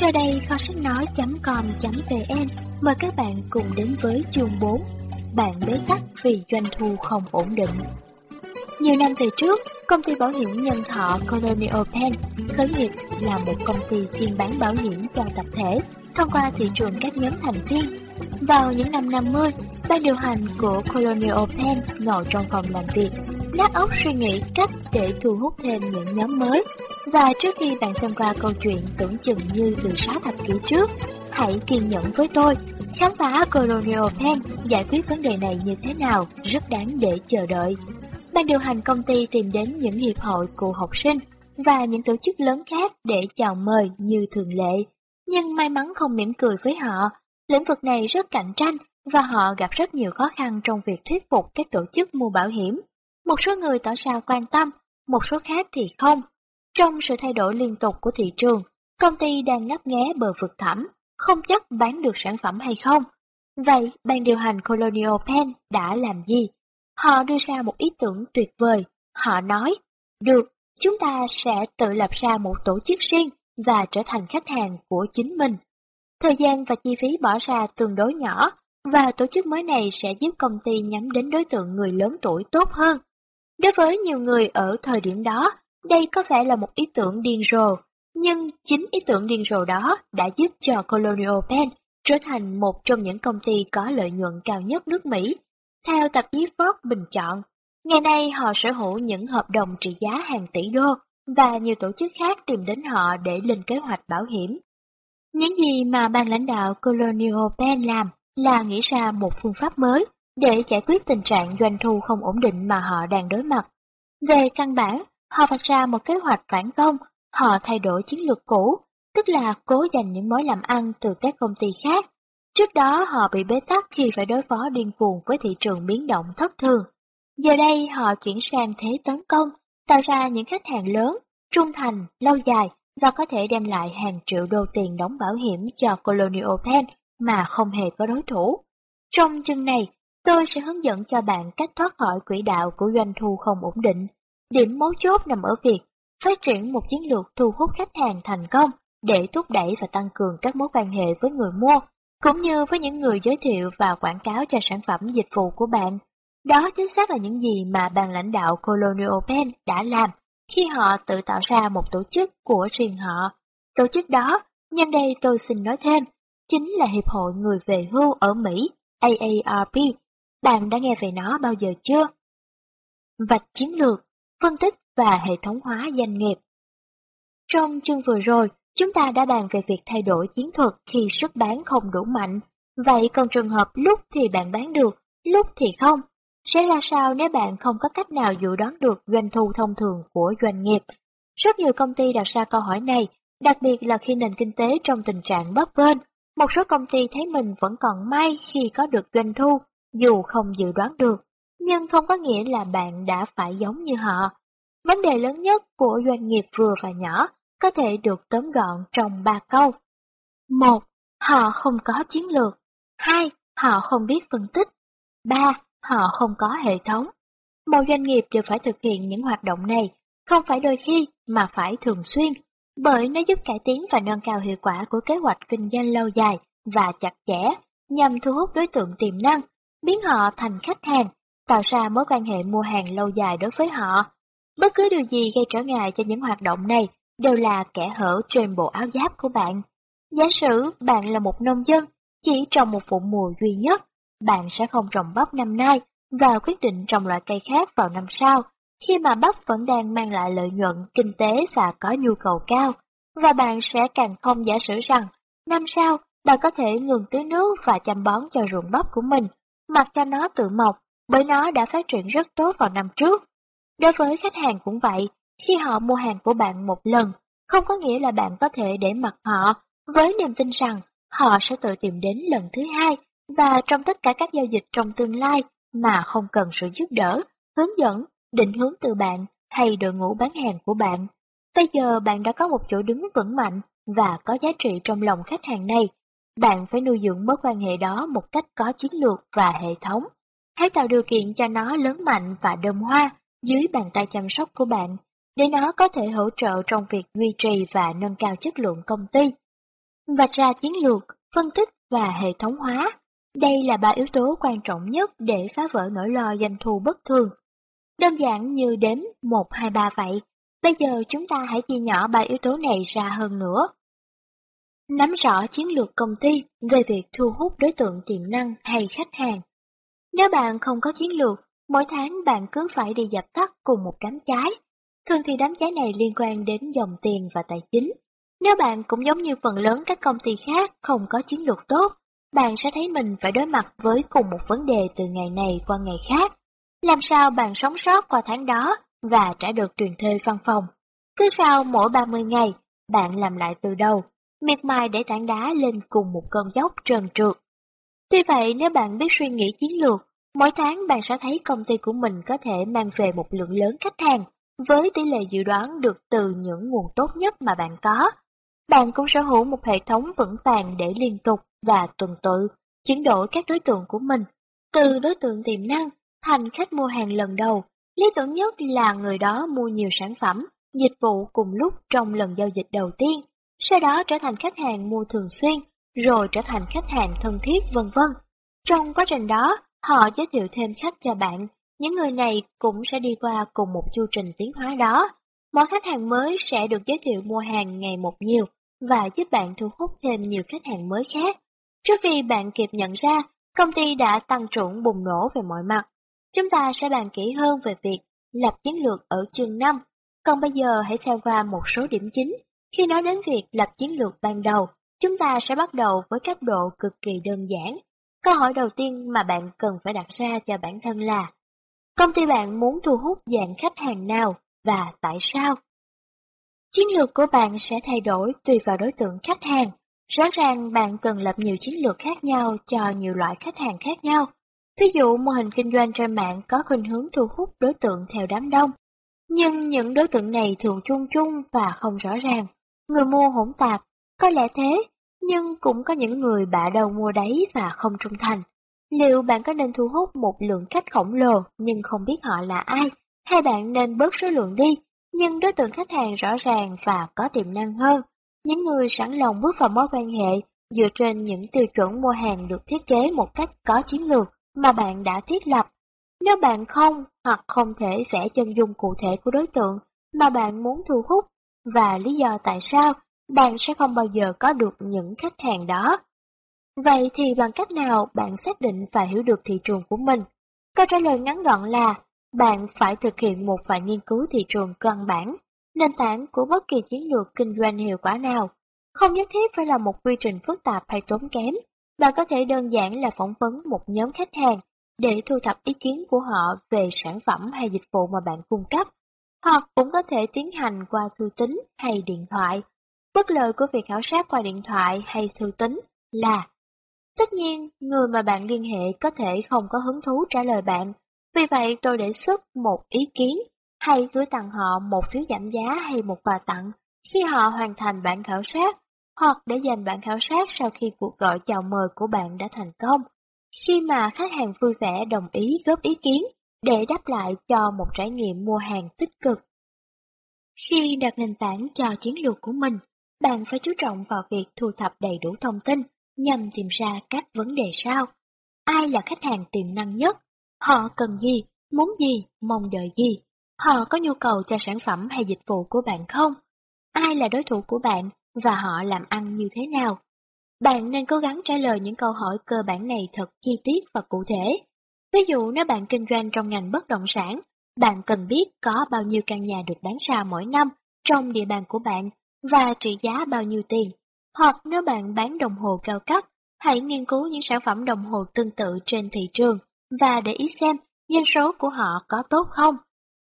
Sau đây kho sách nói.com.vn mời các bạn cùng đến với chương 4 Bạn bế tắc vì doanh thu không ổn định. Nhiều năm về trước, công ty bảo hiểm nhân thọ Colonial Penn khởi nghiệp là một công ty chuyên bán bảo hiểm cho tập thể thông qua thị trường các nhóm thành viên. Vào những năm 50, ban điều hành của Colonial Penn ngồi trong phòng làm việc, nát óc suy nghĩ cách để thu hút thêm những nhóm mới. Và trước khi bạn xem qua câu chuyện tưởng chừng như từ 6 thập kỷ trước, hãy kiên nhẫn với tôi. Khám phá Colonial Pen giải quyết vấn đề này như thế nào rất đáng để chờ đợi. Ban điều hành công ty tìm đến những hiệp hội của học sinh và những tổ chức lớn khác để chào mời như thường lệ. Nhưng may mắn không mỉm cười với họ, lĩnh vực này rất cạnh tranh và họ gặp rất nhiều khó khăn trong việc thuyết phục các tổ chức mua bảo hiểm. Một số người tỏ ra quan tâm, một số khác thì không. Trong sự thay đổi liên tục của thị trường, công ty đang ngấp nghé bờ vực thẳm, không chắc bán được sản phẩm hay không. Vậy, ban điều hành Colonial Pen đã làm gì? Họ đưa ra một ý tưởng tuyệt vời. Họ nói, được, chúng ta sẽ tự lập ra một tổ chức riêng và trở thành khách hàng của chính mình. Thời gian và chi phí bỏ ra tương đối nhỏ, và tổ chức mới này sẽ giúp công ty nhắm đến đối tượng người lớn tuổi tốt hơn. Đối với nhiều người ở thời điểm đó, đây có vẻ là một ý tưởng điên rồ, nhưng chính ý tưởng điên rồ đó đã giúp cho Colonial Pen trở thành một trong những công ty có lợi nhuận cao nhất nước Mỹ. Theo tạp chí Forbes bình chọn, ngày nay họ sở hữu những hợp đồng trị giá hàng tỷ đô và nhiều tổ chức khác tìm đến họ để lên kế hoạch bảo hiểm. Những gì mà ban lãnh đạo Colonial Pen làm là nghĩ ra một phương pháp mới để giải quyết tình trạng doanh thu không ổn định mà họ đang đối mặt. Về căn bản, họ vạch ra một kế hoạch phản công, họ thay đổi chiến lược cũ, tức là cố giành những mối làm ăn từ các công ty khác. Trước đó họ bị bế tắc khi phải đối phó điên cuồng với thị trường biến động thất thường. Giờ đây họ chuyển sang thế tấn công, tạo ra những khách hàng lớn, trung thành, lâu dài và có thể đem lại hàng triệu đô tiền đóng bảo hiểm cho Colonial Pen mà không hề có đối thủ. Trong chương này, tôi sẽ hướng dẫn cho bạn cách thoát khỏi quỹ đạo của doanh thu không ổn định. Điểm mấu chốt nằm ở việc phát triển một chiến lược thu hút khách hàng thành công để thúc đẩy và tăng cường các mối quan hệ với người mua, cũng như với những người giới thiệu và quảng cáo cho sản phẩm dịch vụ của bạn. Đó chính xác là những gì mà ban lãnh đạo Colonial Pen đã làm khi họ tự tạo ra một tổ chức của riêng họ. Tổ chức đó, nhân đây tôi xin nói thêm, chính là Hiệp hội Người về hưu ở Mỹ, AARP. Bạn đã nghe về nó bao giờ chưa? Vạch chiến lược, phân tích và hệ thống hóa doanh nghiệp. Trong chương vừa rồi, chúng ta đã bàn về việc thay đổi chiến thuật khi sức bán không đủ mạnh. Vậy còn trường hợp lúc thì bạn bán được, lúc thì không, sẽ ra sao nếu bạn không có cách nào dự đoán được doanh thu thông thường của doanh nghiệp? Rất nhiều công ty đặt ra câu hỏi này, đặc biệt là khi nền kinh tế trong tình trạng bấp bênh. Một số công ty thấy mình vẫn còn may khi có được doanh thu, dù không dự đoán được, nhưng không có nghĩa là bạn đã phải giống như họ. Vấn đề lớn nhất của doanh nghiệp vừa và nhỏ có thể được tóm gọn trong ba câu. một, Họ không có chiến lược. hai, Họ không biết phân tích. ba, Họ không có hệ thống. Một doanh nghiệp đều phải thực hiện những hoạt động này, không phải đôi khi mà phải thường xuyên, bởi nó giúp cải tiến và nâng cao hiệu quả của kế hoạch kinh doanh lâu dài và chặt chẽ nhằm thu hút đối tượng tiềm năng, biến họ thành khách hàng, tạo ra mối quan hệ mua hàng lâu dài đối với họ. Bất cứ điều gì gây trở ngại cho những hoạt động này đều là kẻ hở trên bộ áo giáp của bạn. Giả sử bạn là một nông dân, chỉ trồng một vụ mùa duy nhất, bạn sẽ không trồng bắp năm nay và quyết định trồng loại cây khác vào năm sau, khi mà bắp vẫn đang mang lại lợi nhuận kinh tế và có nhu cầu cao. Và bạn sẽ càng không giả sử rằng, năm sau bạn có thể ngừng tưới nước và chăm bón cho ruộng bắp của mình, mặc cho nó tự mọc, bởi nó đã phát triển rất tốt vào năm trước. Đối với khách hàng cũng vậy, khi họ mua hàng của bạn một lần, không có nghĩa là bạn có thể để mặc họ, với niềm tin rằng họ sẽ tự tìm đến lần thứ hai và trong tất cả các giao dịch trong tương lai mà không cần sự giúp đỡ, hướng dẫn, định hướng từ bạn hay đội ngũ bán hàng của bạn. Bây giờ bạn đã có một chỗ đứng vững mạnh và có giá trị trong lòng khách hàng này. Bạn phải nuôi dưỡng mối quan hệ đó một cách có chiến lược và hệ thống. Hãy tạo điều kiện cho nó lớn mạnh và đơm hoa dưới bàn tay chăm sóc của bạn, để nó có thể hỗ trợ trong việc duy trì và nâng cao chất lượng công ty. vạch ra chiến lược, phân tích và hệ thống hóa. Đây là ba yếu tố quan trọng nhất để phá vỡ nỗi lo doanh thu bất thường. Đơn giản như đếm 1, 2, 3 vậy. Bây giờ chúng ta hãy chia nhỏ ba yếu tố này ra hơn nữa. Nắm rõ chiến lược công ty về việc thu hút đối tượng tiềm năng hay khách hàng. Nếu bạn không có chiến lược, mỗi tháng bạn cứ phải đi dập tắt cùng một đám cháy. Thường thì đám cháy này liên quan đến dòng tiền và tài chính. Nếu bạn cũng giống như phần lớn các công ty khác không có chiến lược tốt, bạn sẽ thấy mình phải đối mặt với cùng một vấn đề từ ngày này qua ngày khác. Làm sao bạn sống sót qua tháng đó và trả được tiền thuê văn phòng? Cứ sau mỗi 30 ngày, bạn làm lại từ đầu, miệt mài để tảng đá lên cùng một con dốc trơn trượt. Tuy vậy nếu bạn biết suy nghĩ chiến lược, mỗi tháng bạn sẽ thấy công ty của mình có thể mang về một lượng lớn khách hàng với tỷ lệ dự đoán được từ những nguồn tốt nhất mà bạn có. Bạn cũng sở hữu một hệ thống vững vàng để liên tục và tuần tự chuyển đổi các đối tượng của mình từ đối tượng tiềm năng thành khách mua hàng lần đầu. Lý tưởng nhất là người đó mua nhiều sản phẩm, dịch vụ cùng lúc trong lần giao dịch đầu tiên, sau đó trở thành khách hàng mua thường xuyên, rồi trở thành khách hàng thân thiết vân vân. Trong quá trình đó, họ giới thiệu thêm khách cho bạn, những người này cũng sẽ đi qua cùng một chu trình tiến hóa đó. Mỗi khách hàng mới sẽ được giới thiệu mua hàng ngày một nhiều và giúp bạn thu hút thêm nhiều khách hàng mới khác. Trước khi bạn kịp nhận ra, công ty đã tăng trưởng bùng nổ về mọi mặt. Chúng ta sẽ bàn kỹ hơn về việc lập chiến lược ở chương 5. Còn bây giờ hãy xem qua một số điểm chính. Khi nói đến việc lập chiến lược ban đầu, chúng ta sẽ bắt đầu với cấp độ cực kỳ đơn giản. Câu hỏi đầu tiên mà bạn cần phải đặt ra cho bản thân là Công ty bạn muốn thu hút dạng khách hàng nào và tại sao? Chiến lược của bạn sẽ thay đổi tùy vào đối tượng khách hàng. Rõ ràng bạn cần lập nhiều chiến lược khác nhau cho nhiều loại khách hàng khác nhau. Ví dụ mô hình kinh doanh trên mạng có khuynh hướng thu hút đối tượng theo đám đông. Nhưng những đối tượng này thường chung chung và không rõ ràng. Người mua hỗn tạp, có lẽ thế, nhưng cũng có những người bạ đầu mua đấy và không trung thành. Liệu bạn có nên thu hút một lượng khách khổng lồ nhưng không biết họ là ai, hay bạn nên bớt số lượng đi, nhưng đối tượng khách hàng rõ ràng và có tiềm năng hơn? Những người sẵn lòng bước vào mối quan hệ dựa trên những tiêu chuẩn mua hàng được thiết kế một cách có chiến lược mà bạn đã thiết lập. Nếu bạn không hoặc không thể vẽ chân dung cụ thể của đối tượng mà bạn muốn thu hút và lý do tại sao bạn sẽ không bao giờ có được những khách hàng đó. Vậy thì bằng cách nào bạn xác định và hiểu được thị trường của mình? Câu trả lời ngắn gọn là bạn phải thực hiện một vài nghiên cứu thị trường căn bản, nền tảng của bất kỳ chiến lược kinh doanh hiệu quả nào. Không nhất thiết phải là một quy trình phức tạp hay tốn kém, bạn có thể đơn giản là phỏng vấn một nhóm khách hàng để thu thập ý kiến của họ về sản phẩm hay dịch vụ mà bạn cung cấp, hoặc cũng có thể tiến hành qua thư tín hay điện thoại. Bất lợi của việc khảo sát qua điện thoại hay thư tín là Tất nhiên, người mà bạn liên hệ có thể không có hứng thú trả lời bạn, vì vậy tôi đề xuất một ý kiến, hay gửi tặng họ một phiếu giảm giá hay một quà tặng khi họ hoàn thành bản khảo sát, hoặc để dành bản khảo sát sau khi cuộc gọi chào mời của bạn đã thành công. Khi mà khách hàng vui vẻ đồng ý góp ý kiến để đáp lại cho một trải nghiệm mua hàng tích cực. Khi đặt nền tảng cho chiến lược của mình, bạn phải chú trọng vào việc thu thập đầy đủ thông tin nhằm tìm ra các vấn đề sau. Ai là khách hàng tiềm năng nhất? Họ cần gì? Muốn gì? Mong đợi gì? Họ có nhu cầu cho sản phẩm hay dịch vụ của bạn không? Ai là đối thủ của bạn và họ làm ăn như thế nào? Bạn nên cố gắng trả lời những câu hỏi cơ bản này thật chi tiết và cụ thể. Ví dụ nếu bạn kinh doanh trong ngành bất động sản, bạn cần biết có bao nhiêu căn nhà được bán ra mỗi năm trong địa bàn của bạn và trị giá bao nhiêu tiền. Hoặc nếu bạn bán đồng hồ cao cấp, hãy nghiên cứu những sản phẩm đồng hồ tương tự trên thị trường và để ý xem doanh số của họ có tốt không.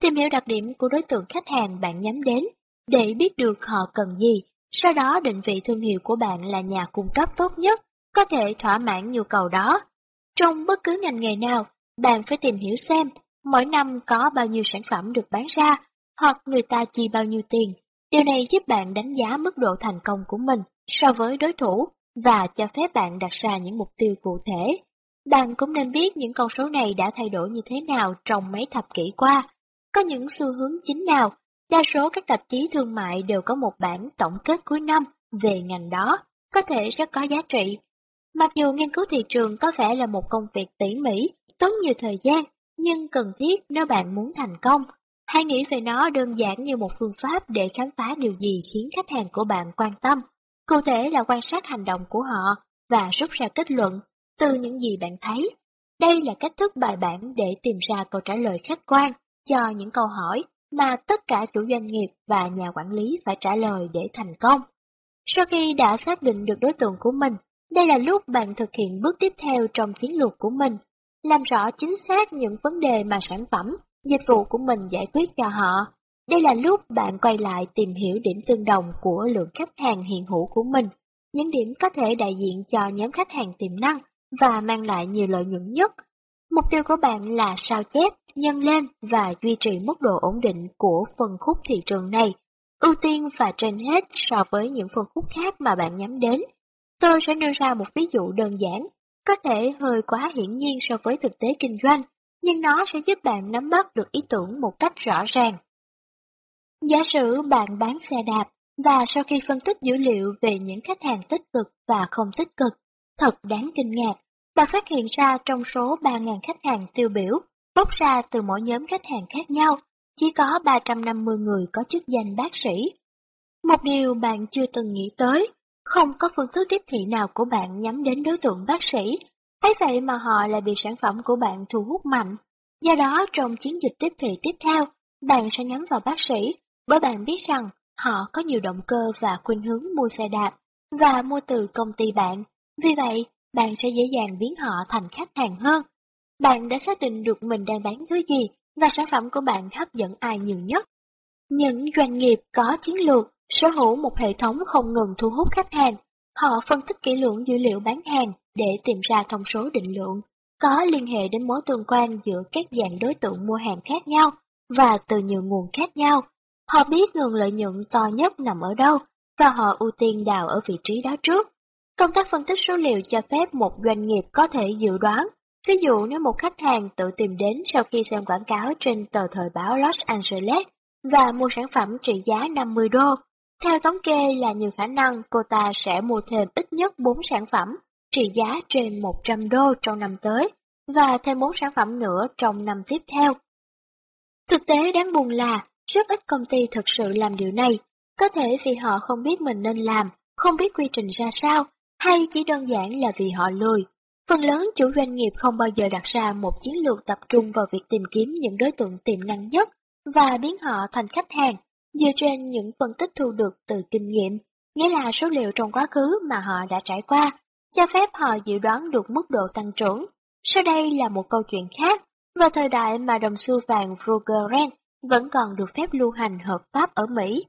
Tìm hiểu đặc điểm của đối tượng khách hàng bạn nhắm đến để biết được họ cần gì, sau đó định vị thương hiệu của bạn là nhà cung cấp tốt nhất, có thể thỏa mãn nhu cầu đó. Trong bất cứ ngành nghề nào, bạn phải tìm hiểu xem mỗi năm có bao nhiêu sản phẩm được bán ra, hoặc người ta chi bao nhiêu tiền. Điều này giúp bạn đánh giá mức độ thành công của mình so với đối thủ và cho phép bạn đặt ra những mục tiêu cụ thể. Bạn cũng nên biết những con số này đã thay đổi như thế nào trong mấy thập kỷ qua. Có những xu hướng chính nào, đa số các tạp chí thương mại đều có một bản tổng kết cuối năm về ngành đó. có thể rất có giá trị. Mặc dù nghiên cứu thị trường có vẻ là một công việc tỉ mỉ, tốn nhiều thời gian, nhưng cần thiết nếu bạn muốn thành công. Hãy nghĩ về nó đơn giản như một phương pháp để khám phá điều gì khiến khách hàng của bạn quan tâm. Cụ thể là quan sát hành động của họ và rút ra kết luận từ những gì bạn thấy. Đây là cách thức bài bản để tìm ra câu trả lời khách quan cho những câu hỏi mà tất cả chủ doanh nghiệp và nhà quản lý phải trả lời để thành công. Sau khi đã xác định được đối tượng của mình, đây là lúc bạn thực hiện bước tiếp theo trong chiến lược của mình, làm rõ chính xác những vấn đề mà sản phẩm, dịch vụ của mình giải quyết cho họ. Đây là lúc bạn quay lại tìm hiểu điểm tương đồng của lượng khách hàng hiện hữu của mình, những điểm có thể đại diện cho nhóm khách hàng tiềm năng và mang lại nhiều lợi nhuận nhất. Mục tiêu của bạn là sao chép, nhân lên và duy trì mức độ ổn định của phân khúc thị trường này, ưu tiên và trên hết so với những phân khúc khác mà bạn nhắm đến. Tôi sẽ nêu ra một ví dụ đơn giản, có thể hơi quá hiển nhiên so với thực tế kinh doanh, nhưng nó sẽ giúp bạn nắm bắt được ý tưởng một cách rõ ràng. Giả sử bạn bán xe đạp, và sau khi phân tích dữ liệu về những khách hàng tích cực và không tích cực, thật đáng kinh ngạc, bạn phát hiện ra trong số 3.000 khách hàng tiêu biểu, bốc ra từ mỗi nhóm khách hàng khác nhau, chỉ có 350 người có chức danh bác sĩ. Một điều bạn chưa từng nghĩ tới, không có phương thức tiếp thị nào của bạn nhắm đến đối tượng bác sĩ, thấy vậy mà họ lại bị sản phẩm của bạn thu hút mạnh. Do đó trong chiến dịch tiếp thị tiếp theo, bạn sẽ nhắm vào bác sĩ, bởi bạn biết rằng họ có nhiều động cơ và khuynh hướng mua xe đạp và mua từ công ty bạn. Vì vậy, bạn sẽ dễ dàng biến họ thành khách hàng hơn. Bạn đã xác định được mình đang bán thứ gì và sản phẩm của bạn hấp dẫn ai nhiều nhất. Những doanh nghiệp có chiến lược sở hữu một hệ thống không ngừng thu hút khách hàng. Họ phân tích kỹ lưỡng dữ liệu bán hàng để tìm ra thông số định lượng, có liên hệ đến mối tương quan giữa các dạng đối tượng mua hàng khác nhau và từ nhiều nguồn khác nhau. Họ biết nguồn lợi nhuận to nhất nằm ở đâu và họ ưu tiên đào ở vị trí đó trước. Công tác phân tích số liệu cho phép một doanh nghiệp có thể dự đoán, ví dụ nếu một khách hàng tự tìm đến sau khi xem quảng cáo trên tờ thời báo Los Angeles và mua sản phẩm trị giá 50 đô, theo thống kê là nhiều khả năng cô ta sẽ mua thêm ít nhất 4 sản phẩm trị giá trên 100 đô trong năm tới và thêm 4 sản phẩm nữa trong năm tiếp theo. Thực tế đáng buồn là rất ít công ty thực sự làm điều này, có thể vì họ không biết mình nên làm, không biết quy trình ra sao, hay chỉ đơn giản là vì họ lười. Phần lớn chủ doanh nghiệp không bao giờ đặt ra một chiến lược tập trung vào việc tìm kiếm những đối tượng tiềm năng nhất và biến họ thành khách hàng dựa trên những phân tích thu được từ kinh nghiệm, nghĩa là số liệu trong quá khứ mà họ đã trải qua, cho phép họ dự đoán được mức độ tăng trưởng. Sau đây là một câu chuyện khác, vào thời đại mà đồng xu vàng Frugerland vẫn còn được phép lưu hành hợp pháp ở Mỹ.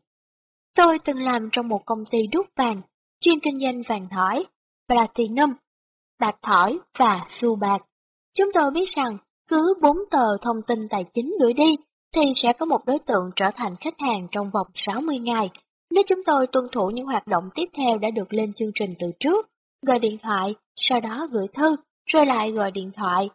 Tôi từng làm trong một công ty đúc vàng, chuyên kinh doanh vàng thỏi, platinum, bạc thỏi và xu bạc. Chúng tôi biết rằng cứ 4 tờ thông tin tài chính gửi đi thì sẽ có một đối tượng trở thành khách hàng trong vòng 60 ngày. Nếu chúng tôi tuân thủ những hoạt động tiếp theo đã được lên chương trình từ trước, gọi điện thoại, sau đó gửi thư, rồi lại gọi điện thoại.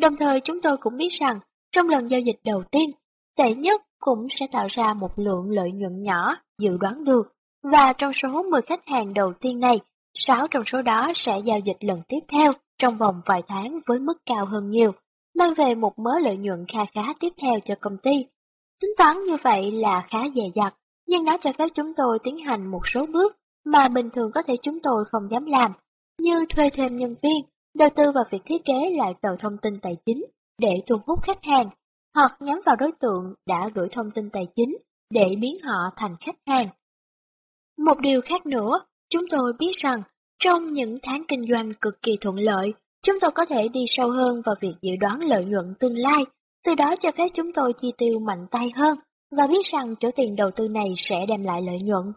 Đồng thời chúng tôi cũng biết rằng trong lần giao dịch đầu tiên, tệ nhất cũng sẽ tạo ra một lượng lợi nhuận nhỏ dự đoán được, và trong số 10 khách hàng đầu tiên này, 6 trong số đó sẽ giao dịch lần tiếp theo trong vòng vài tháng với mức cao hơn nhiều mang về một mớ lợi nhuận kha khá tiếp theo cho công ty. Tính toán như vậy là khá dè dặt, nhưng nó cho phép chúng tôi tiến hành một số bước mà bình thường có thể chúng tôi không dám làm, như thuê thêm nhân viên, đầu tư vào việc thiết kế lại tờ thông tin tài chính để thu hút khách hàng, hoặc nhắm vào đối tượng đã gửi thông tin tài chính để biến họ thành khách hàng. Một điều khác nữa, chúng tôi biết rằng trong những tháng kinh doanh cực kỳ thuận lợi, Chúng tôi có thể đi sâu hơn vào việc dự đoán lợi nhuận tương lai, từ đó cho phép chúng tôi chi tiêu mạnh tay hơn và biết rằng chỗ tiền đầu tư này sẽ đem lại lợi nhuận.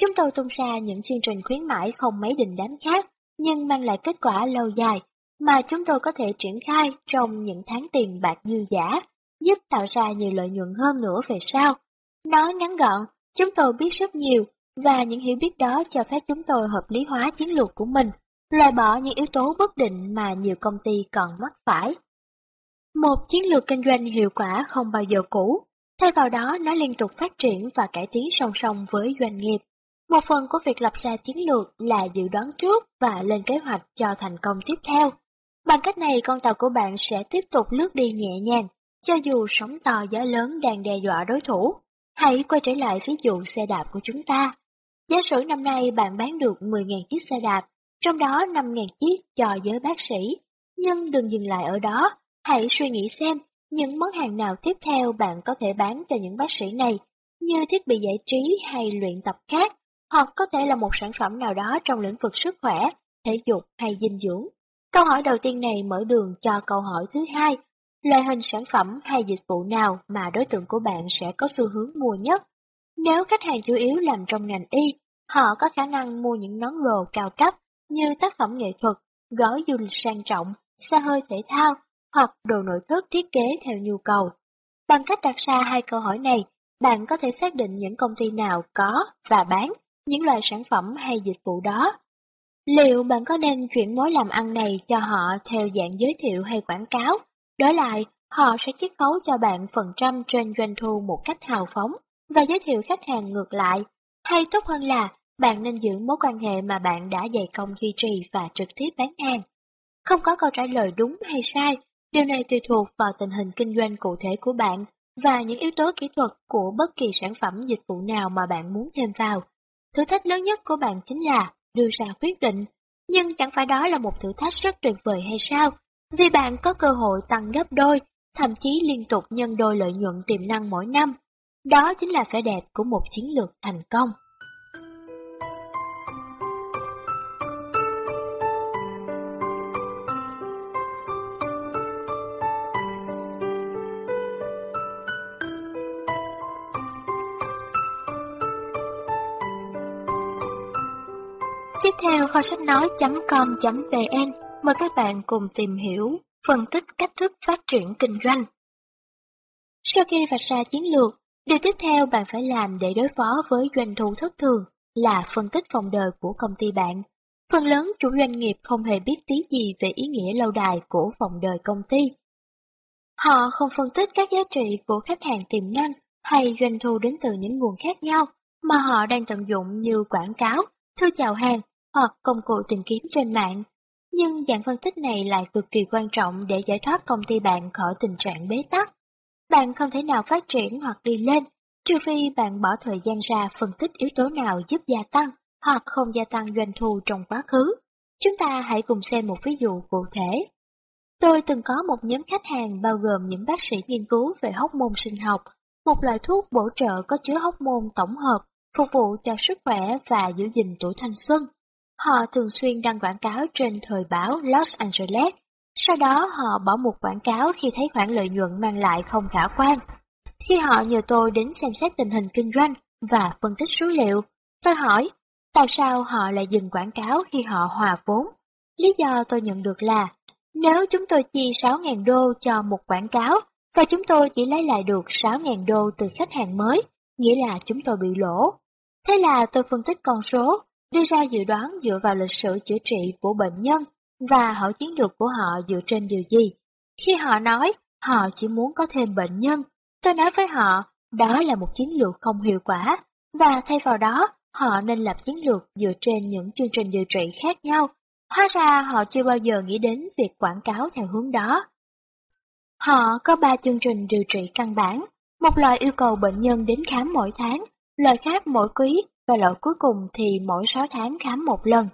Chúng tôi tung ra những chương trình khuyến mãi không mấy đình đám khác, nhưng mang lại kết quả lâu dài, mà chúng tôi có thể triển khai trong những tháng tiền bạc dư giả, giúp tạo ra nhiều lợi nhuận hơn nữa về sau. Nói ngắn gọn, chúng tôi biết rất nhiều, và những hiểu biết đó cho phép chúng tôi hợp lý hóa chiến lược của mình loại bỏ những yếu tố bất định mà nhiều công ty còn mắc phải. Một chiến lược kinh doanh hiệu quả không bao giờ cũ, thay vào đó nó liên tục phát triển và cải tiến song song với doanh nghiệp. Một phần của việc lập ra chiến lược là dự đoán trước và lên kế hoạch cho thành công tiếp theo. Bằng cách này con tàu của bạn sẽ tiếp tục lướt đi nhẹ nhàng, cho dù sóng to gió lớn đang đe dọa đối thủ. Hãy quay trở lại ví dụ xe đạp của chúng ta. Giả sử năm nay bạn bán được 10.000 chiếc xe đạp, trong đó 5.000 chiếc cho giới bác sĩ. Nhưng đừng dừng lại ở đó, hãy suy nghĩ xem những món hàng nào tiếp theo bạn có thể bán cho những bác sĩ này, như thiết bị giải trí hay luyện tập khác, hoặc có thể là một sản phẩm nào đó trong lĩnh vực sức khỏe, thể dục hay dinh dưỡng. Câu hỏi đầu tiên này mở đường cho câu hỏi thứ hai, loại hình sản phẩm hay dịch vụ nào mà đối tượng của bạn sẽ có xu hướng mua nhất? Nếu khách hàng chủ yếu làm trong ngành y, họ có khả năng mua những nón rồ cao cấp như tác phẩm nghệ thuật, gói du lịch sang trọng, xe hơi thể thao hoặc đồ nội thất thiết kế theo nhu cầu. Bằng cách đặt ra hai câu hỏi này, bạn có thể xác định những công ty nào có và bán những loại sản phẩm hay dịch vụ đó. Liệu bạn có nên chuyển mối làm ăn này cho họ theo dạng giới thiệu hay quảng cáo? đối lại, họ sẽ chiết khấu cho bạn phần trăm trên doanh thu một cách hào phóng và giới thiệu khách hàng ngược lại. Hay tốt hơn là bạn nên giữ mối quan hệ mà bạn đã dày công duy trì và trực tiếp bán hàng. Không có câu trả lời đúng hay sai, điều này tùy thuộc vào tình hình kinh doanh cụ thể của bạn và những yếu tố kỹ thuật của bất kỳ sản phẩm dịch vụ nào mà bạn muốn thêm vào. Thử thách lớn nhất của bạn chính là đưa ra quyết định, nhưng chẳng phải đó là một thử thách rất tuyệt vời hay sao? Vì bạn có cơ hội tăng gấp đôi, thậm chí liên tục nhân đôi lợi nhuận tiềm năng mỗi năm. Đó chính là vẻ đẹp của một chiến lược thành công. Tiếp theo kho sách nói.com.vn mời các bạn cùng tìm hiểu, phân tích cách thức phát triển kinh doanh. Sau khi vạch ra chiến lược, điều tiếp theo bạn phải làm để đối phó với doanh thu thất thường là phân tích vòng đời của công ty bạn. Phần lớn chủ doanh nghiệp không hề biết tí gì về ý nghĩa lâu đài của vòng đời công ty. Họ không phân tích các giá trị của khách hàng tiềm năng hay doanh thu đến từ những nguồn khác nhau mà họ đang tận dụng như quảng cáo, thư chào hàng hoặc công cụ tìm kiếm trên mạng. Nhưng dạng phân tích này lại cực kỳ quan trọng để giải thoát công ty bạn khỏi tình trạng bế tắc. Bạn không thể nào phát triển hoặc đi lên, trừ phi bạn bỏ thời gian ra phân tích yếu tố nào giúp gia tăng hoặc không gia tăng doanh thu trong quá khứ. Chúng ta hãy cùng xem một ví dụ cụ thể. Tôi từng có một nhóm khách hàng bao gồm những bác sĩ nghiên cứu về hóc môn sinh học, một loại thuốc bổ trợ có chứa hóc môn tổng hợp, phục vụ cho sức khỏe và giữ gìn tuổi thanh xuân. Họ thường xuyên đăng quảng cáo trên thời báo Los Angeles, sau đó họ bỏ một quảng cáo khi thấy khoản lợi nhuận mang lại không khả quan. Khi họ nhờ tôi đến xem xét tình hình kinh doanh và phân tích số liệu, tôi hỏi tại sao họ lại dừng quảng cáo khi họ hòa vốn. Lý do tôi nhận được là nếu chúng tôi chi 6.000 đô cho một quảng cáo và chúng tôi chỉ lấy lại được 6.000 đô từ khách hàng mới, nghĩa là chúng tôi bị lỗ. Thế là tôi phân tích con số đưa ra dự đoán dựa vào lịch sử chữa trị của bệnh nhân và hỏi chiến lược của họ dựa trên điều gì. Khi họ nói họ chỉ muốn có thêm bệnh nhân, tôi nói với họ đó là một chiến lược không hiệu quả và thay vào đó họ nên lập chiến lược dựa trên những chương trình điều trị khác nhau. Hóa ra họ chưa bao giờ nghĩ đến việc quảng cáo theo hướng đó. Họ có ba chương trình điều trị căn bản, một loại yêu cầu bệnh nhân đến khám mỗi tháng, loại khác mỗi quý và loại cuối cùng thì mỗi 6 tháng khám một lần.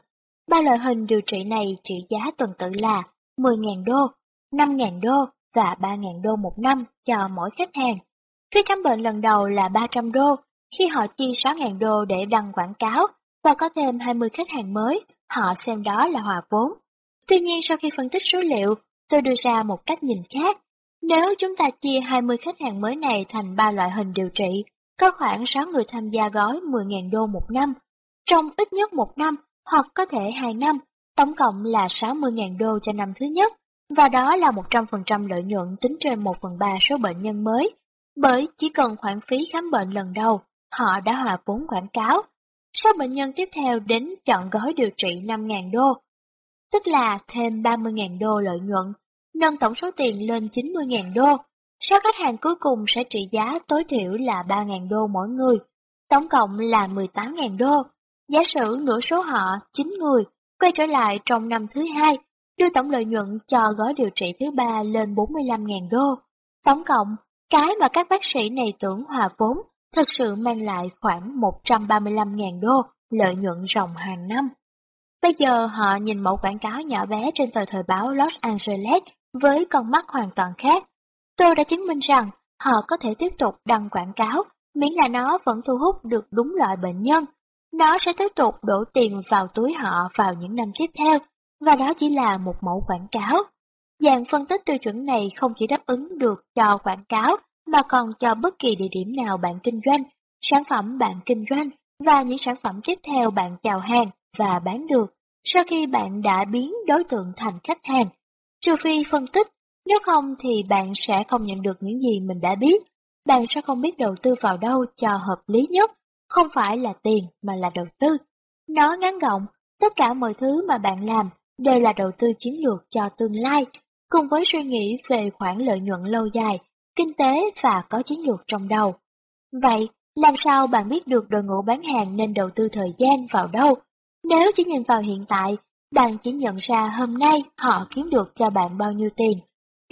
Ba loại hình điều trị này trị giá tuần tự là 10.000 đô, 5.000 đô và 3.000 đô một năm cho mỗi khách hàng. Phí khám bệnh lần đầu là 300 đô, khi họ chi 6.000 đô để đăng quảng cáo và có thêm 20 khách hàng mới, họ xem đó là hòa vốn. Tuy nhiên sau khi phân tích số liệu, tôi đưa ra một cách nhìn khác. Nếu chúng ta chia 20 khách hàng mới này thành ba loại hình điều trị, có khoảng 6 người tham gia gói 10.000 đô một năm. Trong ít nhất một năm, hoặc có thể 2 năm, tổng cộng là 60.000 đô cho năm thứ nhất, và đó là 100% lợi nhuận tính trên 1 phần 3 số bệnh nhân mới. Bởi chỉ cần khoản phí khám bệnh lần đầu, họ đã hòa vốn quảng cáo. Số bệnh nhân tiếp theo đến chọn gói điều trị 5.000 đô, tức là thêm 30.000 đô lợi nhuận, nâng tổng số tiền lên 90.000 đô. Số khách hàng cuối cùng sẽ trị giá tối thiểu là 3.000 đô mỗi người, tổng cộng là 18.000 đô, Giả sử nửa số họ, 9 người, quay trở lại trong năm thứ hai, đưa tổng lợi nhuận cho gói điều trị thứ ba lên 45.000 đô. Tổng cộng, cái mà các bác sĩ này tưởng hòa vốn thực sự mang lại khoảng 135.000 đô lợi nhuận ròng hàng năm. Bây giờ họ nhìn mẫu quảng cáo nhỏ bé trên tờ thời báo Los Angeles với con mắt hoàn toàn khác. Tôi đã chứng minh rằng họ có thể tiếp tục đăng quảng cáo, miễn là nó vẫn thu hút được đúng loại bệnh nhân. Nó sẽ tiếp tục đổ tiền vào túi họ vào những năm tiếp theo, và đó chỉ là một mẫu quảng cáo. Dạng phân tích tiêu chuẩn này không chỉ đáp ứng được cho quảng cáo, mà còn cho bất kỳ địa điểm nào bạn kinh doanh, sản phẩm bạn kinh doanh và những sản phẩm tiếp theo bạn chào hàng và bán được sau khi bạn đã biến đối tượng thành khách hàng. Trừ phi phân tích, nếu không thì bạn sẽ không nhận được những gì mình đã biết. Bạn sẽ không biết đầu tư vào đâu cho hợp lý nhất, không phải là tiền mà là đầu tư. Nó ngắn gọn, tất cả mọi thứ mà bạn làm đều là đầu tư chiến lược cho tương lai, cùng với suy nghĩ về khoản lợi nhuận lâu dài, kinh tế và có chiến lược trong đầu. Vậy, làm sao bạn biết được đội ngũ bán hàng nên đầu tư thời gian vào đâu? Nếu chỉ nhìn vào hiện tại, bạn chỉ nhận ra hôm nay họ kiếm được cho bạn bao nhiêu tiền.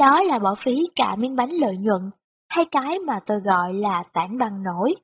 Đó là bỏ phí cả miếng bánh lợi nhuận, hay cái mà tôi gọi là tảng băng nổi.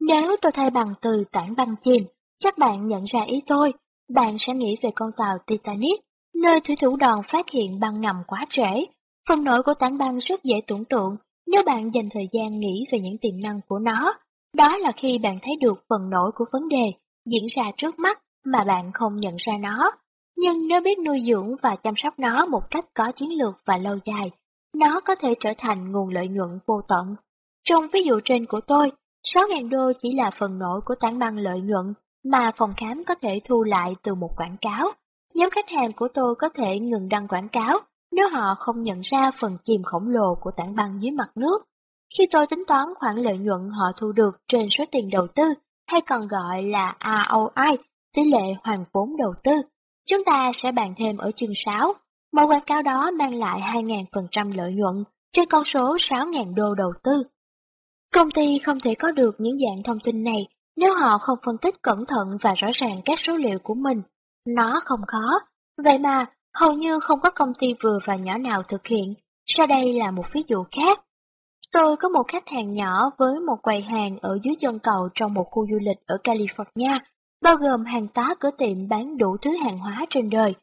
Nếu tôi thay bằng từ tảng băng chìm, chắc bạn nhận ra ý tôi, bạn sẽ nghĩ về con tàu Titanic, nơi thủy thủ đoàn phát hiện băng nằm quá trễ. Phần nổi của tảng băng rất dễ tưởng tượng nếu bạn dành thời gian nghĩ về những tiềm năng của nó. Đó là khi bạn thấy được phần nổi của vấn đề diễn ra trước mắt mà bạn không nhận ra nó. Nhưng nếu biết nuôi dưỡng và chăm sóc nó một cách có chiến lược và lâu dài, nó có thể trở thành nguồn lợi nhuận vô tận. Trong ví dụ trên của tôi, 6.000 đô chỉ là phần nổi của tảng băng lợi nhuận mà phòng khám có thể thu lại từ một quảng cáo. Nhóm khách hàng của tôi có thể ngừng đăng quảng cáo nếu họ không nhận ra phần chìm khổng lồ của tảng băng dưới mặt nước. Khi tôi tính toán khoản lợi nhuận họ thu được trên số tiền đầu tư, hay còn gọi là ROI, tỷ lệ hoàn vốn đầu tư, chúng ta sẽ bàn thêm ở chương 6. Một quảng cáo đó mang lại 2.000% lợi nhuận trên con số 6.000 đô đầu tư. Công ty không thể có được những dạng thông tin này nếu họ không phân tích cẩn thận và rõ ràng các số liệu của mình. Nó không khó, vậy mà hầu như không có công ty vừa và nhỏ nào thực hiện. Sau đây là một ví dụ khác. Tôi có một khách hàng nhỏ với một quầy hàng ở dưới chân cầu trong một khu du lịch ở California, bao gồm hàng tá cửa tiệm bán đủ thứ hàng hóa trên đời.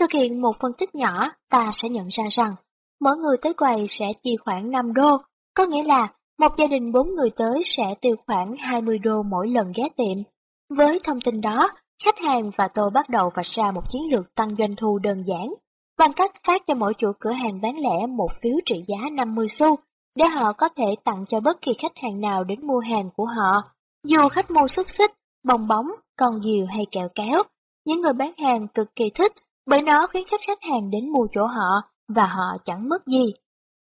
Thực hiện một phân tích nhỏ, ta sẽ nhận ra rằng, mỗi người tới quầy sẽ chi khoảng 5 đô, có nghĩa là một gia đình 4 người tới sẽ tiêu khoảng 20 đô mỗi lần ghé tiệm. Với thông tin đó, khách hàng và tôi bắt đầu vạch ra một chiến lược tăng doanh thu đơn giản, bằng cách phát cho mỗi chủ cửa hàng bán lẻ một phiếu trị giá 50 xu để họ có thể tặng cho bất kỳ khách hàng nào đến mua hàng của họ. Dù khách mua xúc xích, bong bóng, con diều hay kẹo kéo, những người bán hàng cực kỳ thích bởi nó khuyến khích khách hàng đến mua chỗ họ và họ chẳng mất gì.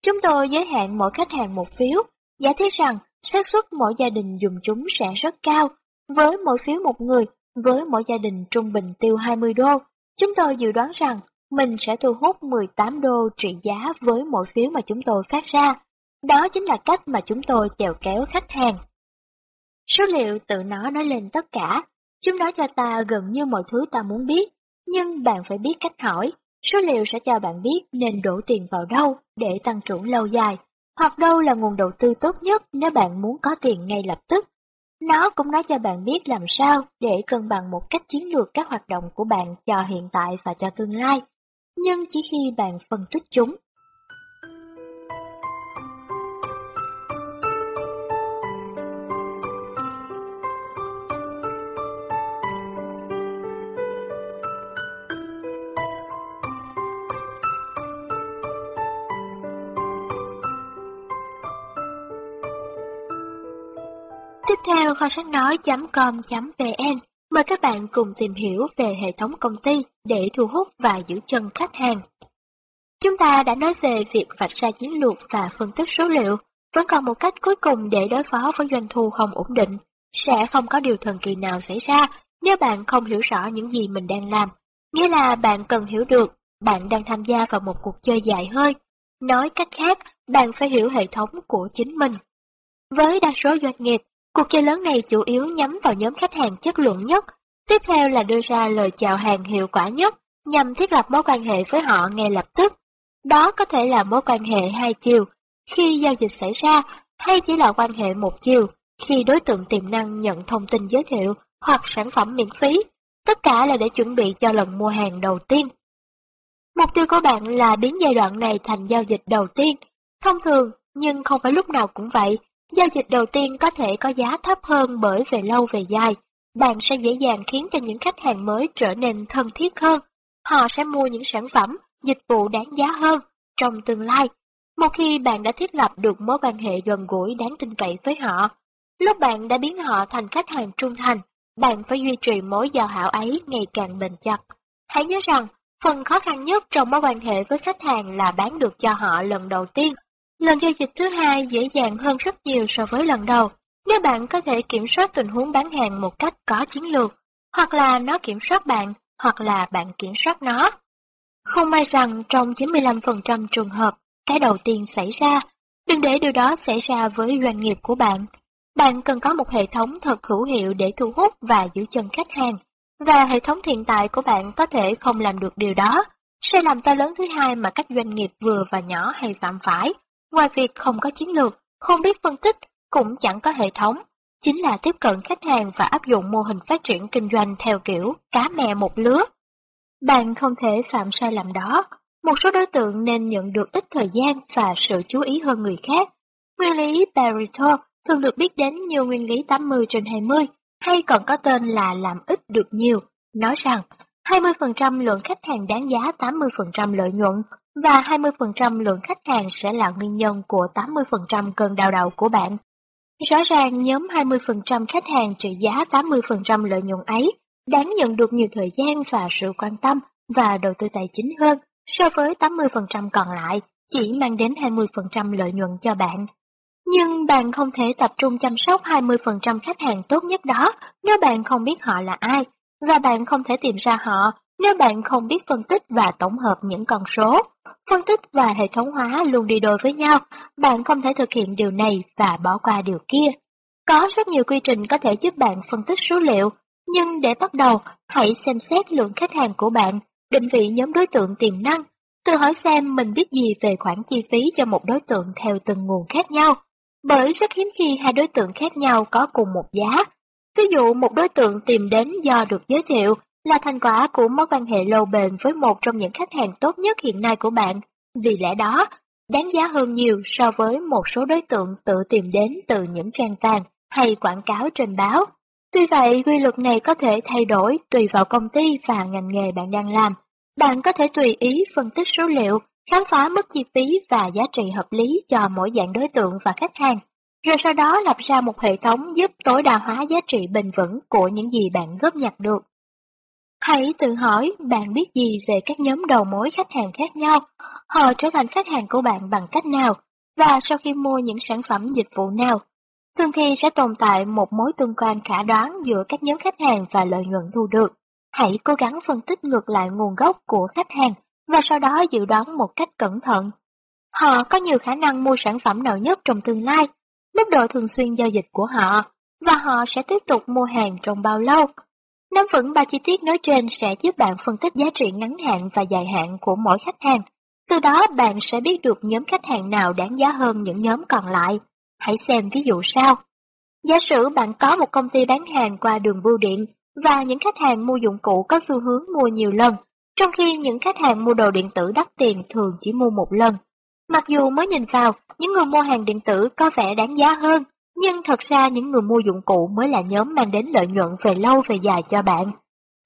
Chúng tôi giới hạn mỗi khách hàng một phiếu, giả thiết rằng xác suất mỗi gia đình dùng chúng sẽ rất cao. Với mỗi phiếu một người, với mỗi gia đình trung bình tiêu 20 đô, chúng tôi dự đoán rằng mình sẽ thu hút 18 đô trị giá với mỗi phiếu mà chúng tôi phát ra. Đó chính là cách mà chúng tôi chèo kéo khách hàng. Số liệu tự nó nói lên tất cả, chúng nói cho ta gần như mọi thứ ta muốn biết, nhưng bạn phải biết cách hỏi. Số liệu sẽ cho bạn biết nên đổ tiền vào đâu để tăng trưởng lâu dài, hoặc đâu là nguồn đầu tư tốt nhất nếu bạn muốn có tiền ngay lập tức. Nó cũng nói cho bạn biết làm sao để cân bằng một cách chiến lược các hoạt động của bạn cho hiện tại và cho tương lai, nhưng chỉ khi bạn phân tích chúng. Theo kho sách nói.com.vn mời các bạn cùng tìm hiểu về hệ thống công ty để thu hút và giữ chân khách hàng. Chúng ta đã nói về việc vạch ra chiến lược và phân tích số liệu, vẫn còn một cách cuối cùng để đối phó với doanh thu không ổn định. Sẽ không có điều thần kỳ nào xảy ra nếu bạn không hiểu rõ những gì mình đang làm. Nghĩa là bạn cần hiểu được bạn đang tham gia vào một cuộc chơi dài hơi. Nói cách khác, bạn phải hiểu hệ thống của chính mình. Với đa số doanh nghiệp, Cuộc chơi lớn này chủ yếu nhắm vào nhóm khách hàng chất lượng nhất, tiếp theo là đưa ra lời chào hàng hiệu quả nhất, nhằm thiết lập mối quan hệ với họ ngay lập tức. Đó có thể là mối quan hệ hai chiều, khi giao dịch xảy ra, hay chỉ là quan hệ một chiều, khi đối tượng tiềm năng nhận thông tin giới thiệu hoặc sản phẩm miễn phí, tất cả là để chuẩn bị cho lần mua hàng đầu tiên. Mục tiêu của bạn là biến giai đoạn này thành giao dịch đầu tiên. Thông thường, nhưng không phải lúc nào cũng vậy, giao dịch đầu tiên có thể có giá thấp hơn bởi về lâu về dài. Bạn sẽ dễ dàng khiến cho những khách hàng mới trở nên thân thiết hơn. Họ sẽ mua những sản phẩm, dịch vụ đáng giá hơn trong tương lai. Một khi bạn đã thiết lập được mối quan hệ gần gũi đáng tin cậy với họ, lúc bạn đã biến họ thành khách hàng trung thành, bạn phải duy trì mối giao hảo ấy ngày càng bền chặt. Hãy nhớ rằng, phần khó khăn nhất trong mối quan hệ với khách hàng là bán được cho họ lần đầu tiên. Lần giao dịch thứ hai dễ dàng hơn rất nhiều so với lần đầu, nếu bạn có thể kiểm soát tình huống bán hàng một cách có chiến lược, hoặc là nó kiểm soát bạn, hoặc là bạn kiểm soát nó. Không may rằng trong 95% trường hợp, cái đầu tiên xảy ra, đừng để điều đó xảy ra với doanh nghiệp của bạn. Bạn cần có một hệ thống thật hữu hiệu để thu hút và giữ chân khách hàng, và hệ thống hiện tại của bạn có thể không làm được điều đó. Sẽ làm to lớn thứ hai mà các doanh nghiệp vừa và nhỏ hay phạm phải, ngoài việc không có chiến lược, không biết phân tích, cũng chẳng có hệ thống, chính là tiếp cận khách hàng và áp dụng mô hình phát triển kinh doanh theo kiểu cá mè một lứa. Bạn không thể phạm sai lầm đó. Một số đối tượng nên nhận được ít thời gian và sự chú ý hơn người khác. Nguyên lý Pareto thường được biết đến như nguyên lý 80 trên 20, hay còn có tên là làm ít được nhiều, nói rằng 20% lượng khách hàng đáng giá 80% lợi nhuận và 20% lượng khách hàng sẽ là nguyên nhân của 80% cơn đau đầu của bạn. Rõ ràng nhóm 20% khách hàng trị giá 80% lợi nhuận ấy đáng nhận được nhiều thời gian và sự quan tâm và đầu tư tài chính hơn so với 80% còn lại chỉ mang đến 20% lợi nhuận cho bạn. Nhưng bạn không thể tập trung chăm sóc 20% khách hàng tốt nhất đó nếu bạn không biết họ là ai, và bạn không thể tìm ra họ nếu bạn không biết phân tích và tổng hợp những con số. Phân tích và hệ thống hóa luôn đi đôi với nhau, bạn không thể thực hiện điều này và bỏ qua điều kia. Có rất nhiều quy trình có thể giúp bạn phân tích số liệu, nhưng để bắt đầu, hãy xem xét lượng khách hàng của bạn, định vị nhóm đối tượng tiềm năng, tự hỏi xem mình biết gì về khoản chi phí cho một đối tượng theo từng nguồn khác nhau. Bởi rất hiếm khi hai đối tượng khác nhau có cùng một giá. Ví dụ một đối tượng tìm đến do được giới thiệu là thành quả của mối quan hệ lâu bền với một trong những khách hàng tốt nhất hiện nay của bạn. Vì lẽ đó, đáng giá hơn nhiều so với một số đối tượng tự tìm đến từ những trang vàng hay quảng cáo trên báo. Tuy vậy, quy luật này có thể thay đổi tùy vào công ty và ngành nghề bạn đang làm. Bạn có thể tùy ý phân tích số liệu, khám phá mức chi phí và giá trị hợp lý cho mỗi dạng đối tượng và khách hàng, rồi sau đó lập ra một hệ thống giúp tối đa hóa giá trị bền vững của những gì bạn góp nhặt được. Hãy tự hỏi bạn biết gì về các nhóm đầu mối khách hàng khác nhau, họ trở thành khách hàng của bạn bằng cách nào, và sau khi mua những sản phẩm dịch vụ nào. Thường thì sẽ tồn tại một mối tương quan khả đoán giữa các nhóm khách hàng và lợi nhuận thu được. Hãy cố gắng phân tích ngược lại nguồn gốc của khách hàng và sau đó dự đoán một cách cẩn thận. Họ có nhiều khả năng mua sản phẩm nào nhất trong tương lai, mức độ thường xuyên giao dịch của họ, và họ sẽ tiếp tục mua hàng trong bao lâu. Nắm vững ba chi tiết nói trên sẽ giúp bạn phân tích giá trị ngắn hạn và dài hạn của mỗi khách hàng. Từ đó bạn sẽ biết được nhóm khách hàng nào đáng giá hơn những nhóm còn lại. Hãy xem ví dụ sau. Giả sử bạn có một công ty bán hàng qua đường bưu điện và những khách hàng mua dụng cụ có xu hướng mua nhiều lần, trong khi những khách hàng mua đồ điện tử đắt tiền thường chỉ mua một lần. Mặc dù mới nhìn vào, những người mua hàng điện tử có vẻ đáng giá hơn, nhưng thật ra những người mua dụng cụ mới là nhóm mang đến lợi nhuận về lâu về dài cho bạn.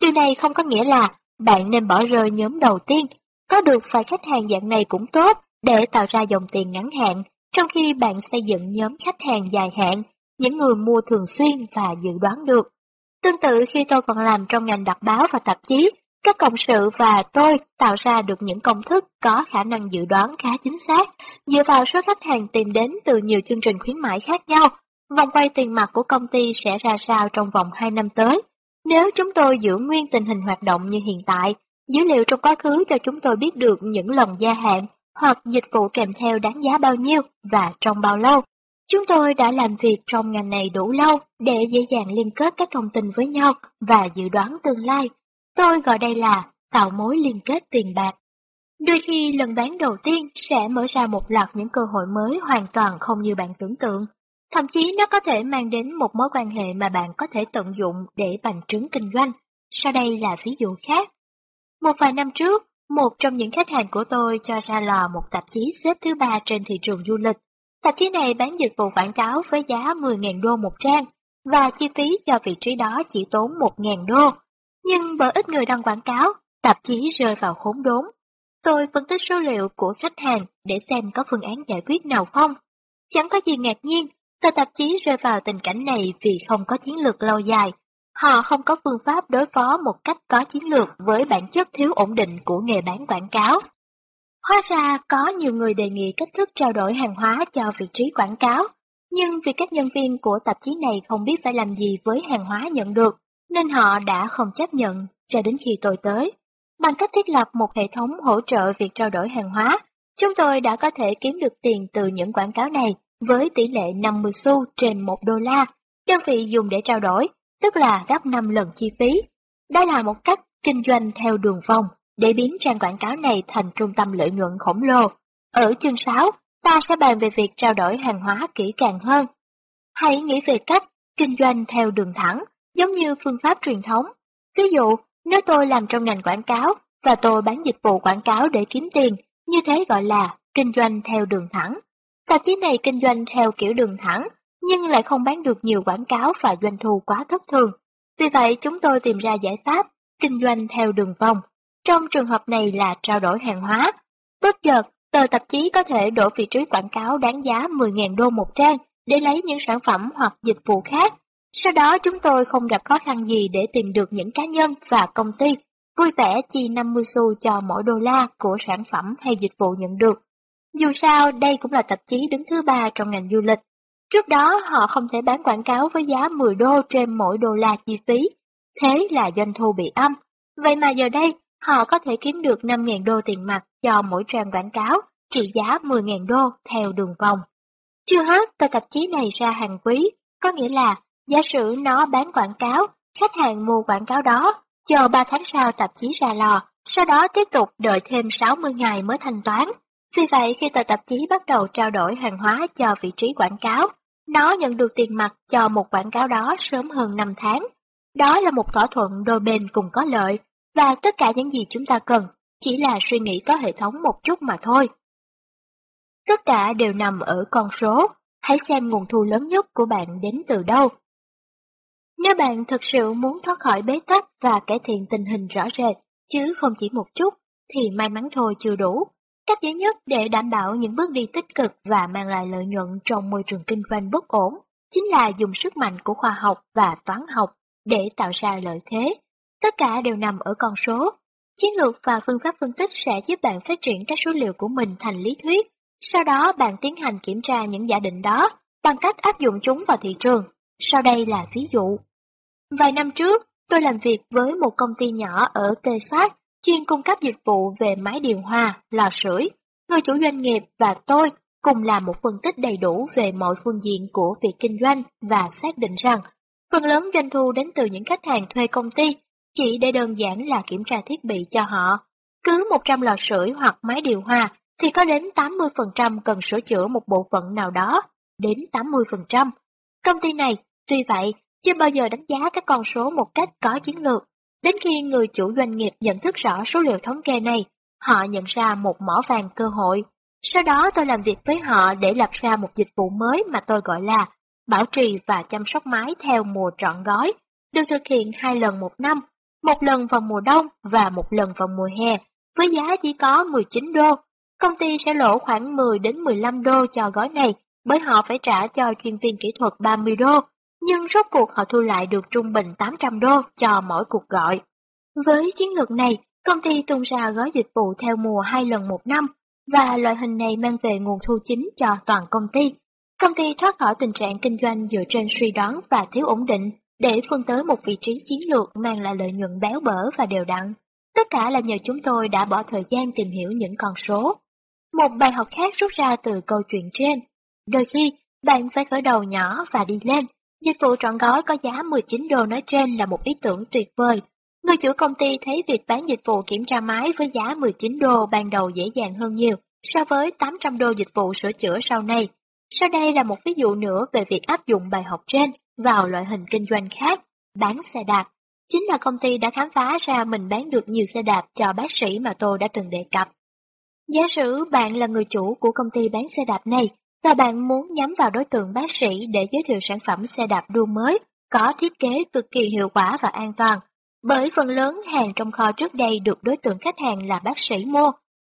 Điều này không có nghĩa là bạn nên bỏ rơi nhóm đầu tiên. Có được vài khách hàng dạng này cũng tốt để tạo ra dòng tiền ngắn hạn, trong khi bạn xây dựng nhóm khách hàng dài hạn, những người mua thường xuyên và dự đoán được. Tương tự khi tôi còn làm trong ngành đọc báo và tạp chí, các cộng sự và tôi tạo ra được những công thức có khả năng dự đoán khá chính xác, dựa vào số khách hàng tìm đến từ nhiều chương trình khuyến mãi khác nhau. Vòng quay tiền mặt của công ty sẽ ra sao trong vòng 2 năm tới? Nếu chúng tôi giữ nguyên tình hình hoạt động như hiện tại, dữ liệu trong quá khứ cho chúng tôi biết được những lần gia hạn hoặc dịch vụ kèm theo đáng giá bao nhiêu và trong bao lâu. Chúng tôi đã làm việc trong ngành này đủ lâu để dễ dàng liên kết các thông tin với nhau và dự đoán tương lai. Tôi gọi đây là tạo mối liên kết tiền bạc. Đôi khi lần bán đầu tiên sẽ mở ra một loạt những cơ hội mới hoàn toàn không như bạn tưởng tượng. Thậm chí nó có thể mang đến một mối quan hệ mà bạn có thể tận dụng để bành trướng kinh doanh. Sau đây là ví dụ khác. Một vài năm trước, một trong những khách hàng của tôi cho ra lò một tạp chí xếp thứ ba trên thị trường du lịch. Tạp chí này bán dịch vụ quảng cáo với giá 10.000 đô một trang, và chi phí cho vị trí đó chỉ tốn 1.000 đô. Nhưng bởi ít người đăng quảng cáo, tạp chí rơi vào khốn đốn. Tôi phân tích số liệu của khách hàng để xem có phương án giải quyết nào không. Chẳng có gì ngạc nhiên, tờ tạp chí rơi vào tình cảnh này vì không có chiến lược lâu dài. Họ không có phương pháp đối phó một cách có chiến lược với bản chất thiếu ổn định của nghề bán quảng cáo. Hóa ra có nhiều người đề nghị cách thức trao đổi hàng hóa cho vị trí quảng cáo, nhưng vì các nhân viên của tạp chí này không biết phải làm gì với hàng hóa nhận được, nên họ đã không chấp nhận cho đến khi tôi tới. Bằng cách thiết lập một hệ thống hỗ trợ việc trao đổi hàng hóa, chúng tôi đã có thể kiếm được tiền từ những quảng cáo này với tỷ lệ 50 xu trên 1 đô la, đơn vị dùng để trao đổi, tức là gấp 5 lần chi phí. Đó là một cách kinh doanh theo đường vòng để biến trang quảng cáo này thành trung tâm lợi nhuận khổng lồ. Ở chương 6, ta sẽ bàn về việc trao đổi hàng hóa kỹ càng hơn. Hãy nghĩ về cách kinh doanh theo đường thẳng, giống như phương pháp truyền thống. Ví dụ, nếu tôi làm trong ngành quảng cáo và tôi bán dịch vụ quảng cáo để kiếm tiền, như thế gọi là kinh doanh theo đường thẳng. Tạp chí này kinh doanh theo kiểu đường thẳng, nhưng lại không bán được nhiều quảng cáo và doanh thu quá thất thường. Vì vậy chúng tôi tìm ra giải pháp kinh doanh theo đường vòng. Trong trường hợp này là trao đổi hàng hóa. Bất chợt, tờ tạp chí có thể đổi vị trí quảng cáo đáng giá 10.000 đô một trang để lấy những sản phẩm hoặc dịch vụ khác sau đó chúng tôi không gặp khó khăn gì để tìm được những cá nhân và công ty vui vẻ chi 50 xu cho mỗi đô la của sản phẩm hay dịch vụ nhận được. Dù sao, đây cũng là tạp chí đứng thứ ba trong ngành du lịch. Trước đó, họ không thể bán quảng cáo với giá 10 đô trên mỗi đô la chi phí. Thế là doanh thu bị âm. Vậy mà giờ đây, họ có thể kiếm được 5.000 đô tiền mặt cho mỗi trang quảng cáo, trị giá 10.000 đô theo đường vòng. Chưa hết, tờ tạp chí này ra hàng quý, có nghĩa là Giả sử nó bán quảng cáo, khách hàng mua quảng cáo đó, chờ 3 tháng sau tạp chí ra lò, sau đó tiếp tục đợi thêm 60 ngày mới thanh toán. Vì vậy khi tờ tạp chí bắt đầu trao đổi hàng hóa cho vị trí quảng cáo, nó nhận được tiền mặt cho một quảng cáo đó sớm hơn 5 tháng. Đó là một thỏa thuận đôi bên cùng có lợi, và tất cả những gì chúng ta cần chỉ là suy nghĩ có hệ thống một chút mà thôi. Tất cả đều nằm ở con số, hãy xem nguồn thu lớn nhất của bạn đến từ đâu. Nếu bạn thực sự muốn thoát khỏi bế tắc và cải thiện tình hình rõ rệt, chứ không chỉ một chút, thì may mắn thôi chưa đủ. Cách dễ nhất để đảm bảo những bước đi tích cực và mang lại lợi nhuận trong môi trường kinh doanh bất ổn chính là dùng sức mạnh của khoa học và toán học để tạo ra lợi thế. Tất cả đều nằm ở con số. Chiến lược và phương pháp phân tích sẽ giúp bạn phát triển các số liệu của mình thành lý thuyết. Sau đó bạn tiến hành kiểm tra những giả định đó bằng cách áp dụng chúng vào thị trường. Sau đây là ví dụ. Vài năm trước, tôi làm việc với một công ty nhỏ ở Texas chuyên cung cấp dịch vụ về máy điều hòa, lò sưởi. Người chủ doanh nghiệp và tôi cùng làm một phân tích đầy đủ về mọi phương diện của việc kinh doanh và xác định rằng phần lớn doanh thu đến từ những khách hàng thuê công ty chỉ để đơn giản là kiểm tra thiết bị cho họ. Cứ 100 lò sưởi hoặc máy điều hòa thì có đến 80% cần sửa chữa một bộ phận nào đó, đến 80%. Công ty này, tuy vậy, chưa bao giờ đánh giá các con số một cách có chiến lược. Đến khi người chủ doanh nghiệp nhận thức rõ số liệu thống kê này, họ nhận ra một mỏ vàng cơ hội. Sau đó tôi làm việc với họ để lập ra một dịch vụ mới mà tôi gọi là bảo trì và chăm sóc máy theo mùa trọn gói, được thực hiện hai lần một năm, một lần vào mùa đông và một lần vào mùa hè, với giá chỉ có 19 đô. Công ty sẽ lỗ khoảng 10 đến 15 đô cho gói này, bởi họ phải trả cho chuyên viên kỹ thuật 30 đô nhưng rốt cuộc họ thu lại được trung bình 800 đô cho mỗi cuộc gọi. Với chiến lược này, công ty tung ra gói dịch vụ theo mùa hai lần một năm, và loại hình này mang về nguồn thu chính cho toàn công ty. Công ty thoát khỏi tình trạng kinh doanh dựa trên suy đoán và thiếu ổn định, để phân tới một vị trí chiến lược mang lại lợi nhuận béo bở và đều đặn. Tất cả là nhờ chúng tôi đã bỏ thời gian tìm hiểu những con số. Một bài học khác rút ra từ câu chuyện trên. Đôi khi, bạn phải khởi đầu nhỏ và đi lên. Dịch vụ trọn gói có giá 19 đô nói trên là một ý tưởng tuyệt vời. Người chủ công ty thấy việc bán dịch vụ kiểm tra máy với giá 19 đô ban đầu dễ dàng hơn nhiều so với 800 đô dịch vụ sửa chữa sau này. Sau đây là một ví dụ nữa về việc áp dụng bài học trên vào loại hình kinh doanh khác, bán xe đạp. Chính là công ty đã khám phá ra mình bán được nhiều xe đạp cho bác sĩ mà tôi đã từng đề cập. Giả sử bạn là người chủ của công ty bán xe đạp này và bạn muốn nhắm vào đối tượng bác sĩ để giới thiệu sản phẩm xe đạp đua mới, có thiết kế cực kỳ hiệu quả và an toàn. Bởi phần lớn hàng trong kho trước đây được đối tượng khách hàng là bác sĩ mua.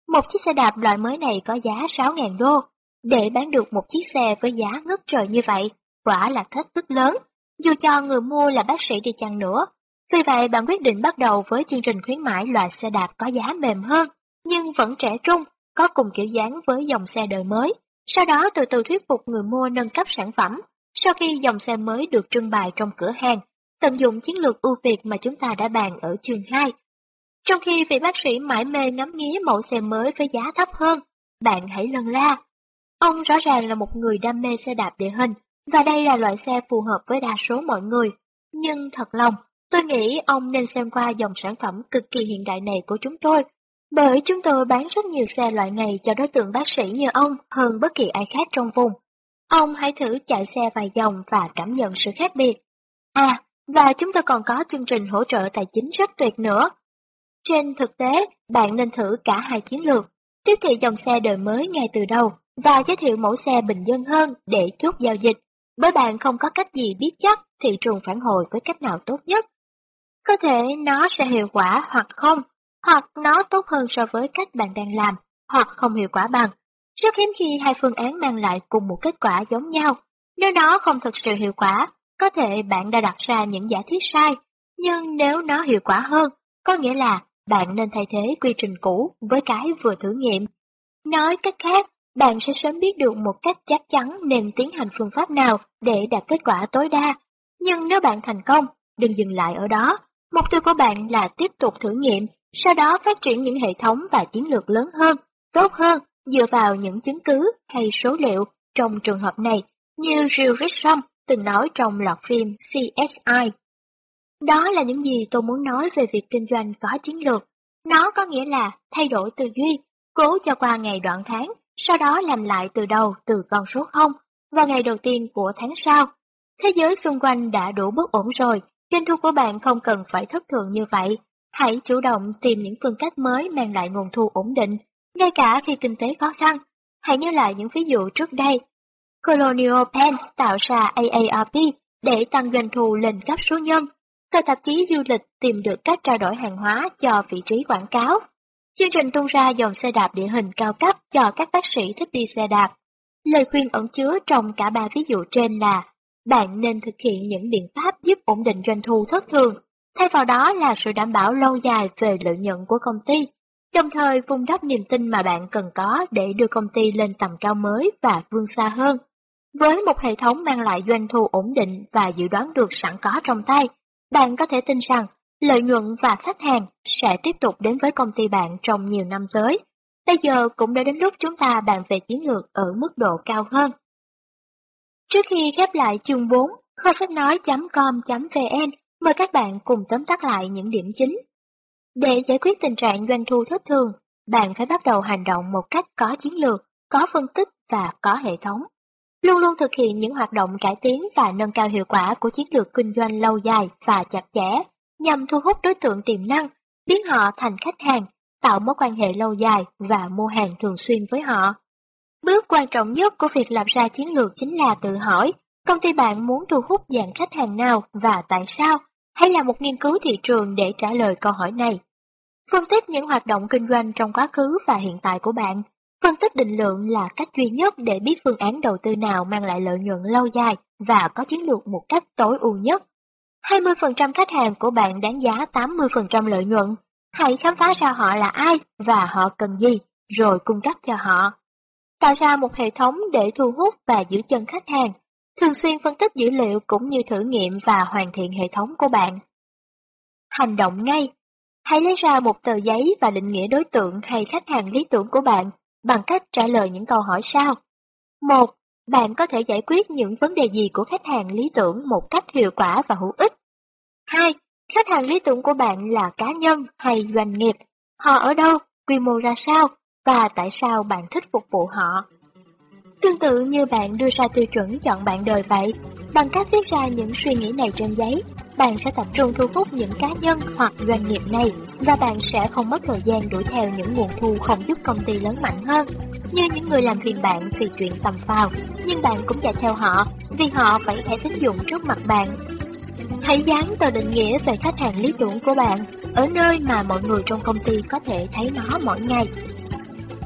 Một chiếc xe đạp loại mới này có giá 6.000 đô. Để bán được một chiếc xe với giá ngất trời như vậy, quả là thách thức lớn, dù cho người mua là bác sĩ đi chăng nữa. Vì vậy bạn quyết định bắt đầu với chương trình khuyến mãi loại xe đạp có giá mềm hơn, nhưng vẫn trẻ trung, có cùng kiểu dáng với dòng xe đời mới. Sau đó từ từ thuyết phục người mua nâng cấp sản phẩm. Sau khi dòng xe mới được trưng bày trong cửa hàng, tận dụng chiến lược ưu việt mà chúng ta đã bàn ở chương 2. Trong khi vị bác sĩ mãi mê ngắm nghía mẫu xe mới với giá thấp hơn, bạn hãy lân la. Ông rõ ràng là một người đam mê xe đạp địa hình, và đây là loại xe phù hợp với đa số mọi người. Nhưng thật lòng, tôi nghĩ ông nên xem qua dòng sản phẩm cực kỳ hiện đại này của chúng tôi bởi chúng tôi bán rất nhiều xe loại này cho đối tượng bác sĩ như ông hơn bất kỳ ai khác trong vùng. Ông hãy thử chạy xe vài vòng và cảm nhận sự khác biệt. À, và chúng tôi còn có chương trình hỗ trợ tài chính rất tuyệt nữa. Trên thực tế, bạn nên thử cả hai chiến lược, tiếp thị dòng xe đời mới ngay từ đầu và giới thiệu mẫu xe bình dân hơn để chốt giao dịch, bởi bạn không có cách gì biết chắc thị trường phản hồi với cách nào tốt nhất. Có thể nó sẽ hiệu quả hoặc không, hoặc nó tốt hơn so với cách bạn đang làm, hoặc không hiệu quả bằng. Rất hiếm khi hai phương án mang lại cùng một kết quả giống nhau. Nếu nó không thực sự hiệu quả, có thể bạn đã đặt ra những giả thiết sai, nhưng nếu nó hiệu quả hơn, có nghĩa là bạn nên thay thế quy trình cũ với cái vừa thử nghiệm. Nói cách khác, bạn sẽ sớm biết được một cách chắc chắn nên tiến hành phương pháp nào để đạt kết quả tối đa. Nhưng nếu bạn thành công, đừng dừng lại ở đó. Mục tiêu của bạn là tiếp tục thử nghiệm sau đó phát triển những hệ thống và chiến lược lớn hơn, tốt hơn, dựa vào những chứng cứ hay số liệu trong trường hợp này, như Jill Richardson từng nói trong loạt phim CSI. Đó là những gì tôi muốn nói về việc kinh doanh có chiến lược. Nó có nghĩa là thay đổi tư duy, cố cho qua ngày đoạn tháng, sau đó làm lại từ đầu từ con số 0 vào ngày đầu tiên của tháng sau. Thế giới xung quanh đã đủ bất ổn rồi, doanh thu của bạn không cần phải thất thường như vậy. Hãy chủ động tìm những phương cách mới mang lại nguồn thu ổn định, ngay cả khi kinh tế khó khăn. Hãy nhớ lại những ví dụ trước đây. Colonial Pen tạo ra AARP để tăng doanh thu lên cấp số nhân. Tờ tạp chí du lịch tìm được cách trao đổi hàng hóa cho vị trí quảng cáo. Chương trình tung ra dòng xe đạp địa hình cao cấp cho các bác sĩ thích đi xe đạp. Lời khuyên ẩn chứa trong cả ba ví dụ trên là bạn nên thực hiện những biện pháp giúp ổn định doanh thu thất thường thay vào đó là sự đảm bảo lâu dài về lợi nhuận của công ty, đồng thời vun đắp niềm tin mà bạn cần có để đưa công ty lên tầm cao mới và vươn xa hơn. Với một hệ thống mang lại doanh thu ổn định và dự đoán được sẵn có trong tay, bạn có thể tin rằng lợi nhuận và khách hàng sẽ tiếp tục đến với công ty bạn trong nhiều năm tới. Bây giờ cũng đã đến lúc chúng ta bàn về chiến lược ở mức độ cao hơn. Trước khi khép lại chương 4, kho sách nói.com.vn Mời các bạn cùng tóm tắt lại những điểm chính. Để giải quyết tình trạng doanh thu thất thường, bạn phải bắt đầu hành động một cách có chiến lược, có phân tích và có hệ thống. Luôn luôn thực hiện những hoạt động cải tiến và nâng cao hiệu quả của chiến lược kinh doanh lâu dài và chặt chẽ, nhằm thu hút đối tượng tiềm năng, biến họ thành khách hàng, tạo mối quan hệ lâu dài và mua hàng thường xuyên với họ. Bước quan trọng nhất của việc làm ra chiến lược chính là tự hỏi Công ty bạn muốn thu hút dạng khách hàng nào và tại sao? Hay là một nghiên cứu thị trường để trả lời câu hỏi này? Phân tích những hoạt động kinh doanh trong quá khứ và hiện tại của bạn. Phân tích định lượng là cách duy nhất để biết phương án đầu tư nào mang lại lợi nhuận lâu dài và có chiến lược một cách tối ưu nhất. 20% khách hàng của bạn đáng giá 80% lợi nhuận. Hãy khám phá ra họ là ai và họ cần gì, rồi cung cấp cho họ. Tạo ra một hệ thống để thu hút và giữ chân khách hàng thường xuyên phân tích dữ liệu cũng như thử nghiệm và hoàn thiện hệ thống của bạn. Hành động ngay Hãy lấy ra một tờ giấy và định nghĩa đối tượng hay khách hàng lý tưởng của bạn bằng cách trả lời những câu hỏi sau. 1. bạn có thể giải quyết những vấn đề gì của khách hàng lý tưởng một cách hiệu quả và hữu ích. 2. Khách hàng lý tưởng của bạn là cá nhân hay doanh nghiệp? Họ ở đâu, quy mô ra sao và tại sao bạn thích phục vụ họ? Tương tự như bạn đưa ra tiêu chuẩn chọn bạn đời vậy, bằng cách viết ra những suy nghĩ này trên giấy, bạn sẽ tập trung thu hút những cá nhân hoặc doanh nghiệp này và bạn sẽ không mất thời gian đuổi theo những nguồn thu không giúp công ty lớn mạnh hơn. Như những người làm phiền bạn vì chuyện tầm phào, nhưng bạn cũng chạy theo họ vì họ phải thẻ tín dụng trước mặt bạn. Hãy dán tờ định nghĩa về khách hàng lý tưởng của bạn ở nơi mà mọi người trong công ty có thể thấy nó mỗi ngày.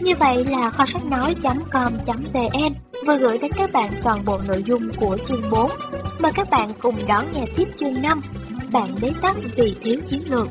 Như vậy là kho sách nói.com.vn vừa gửi đến các bạn toàn bộ nội dung của chương 4. Mời các bạn cùng đón nghe tiếp chương 5, bạn bế tắc vì thiếu chiến lược.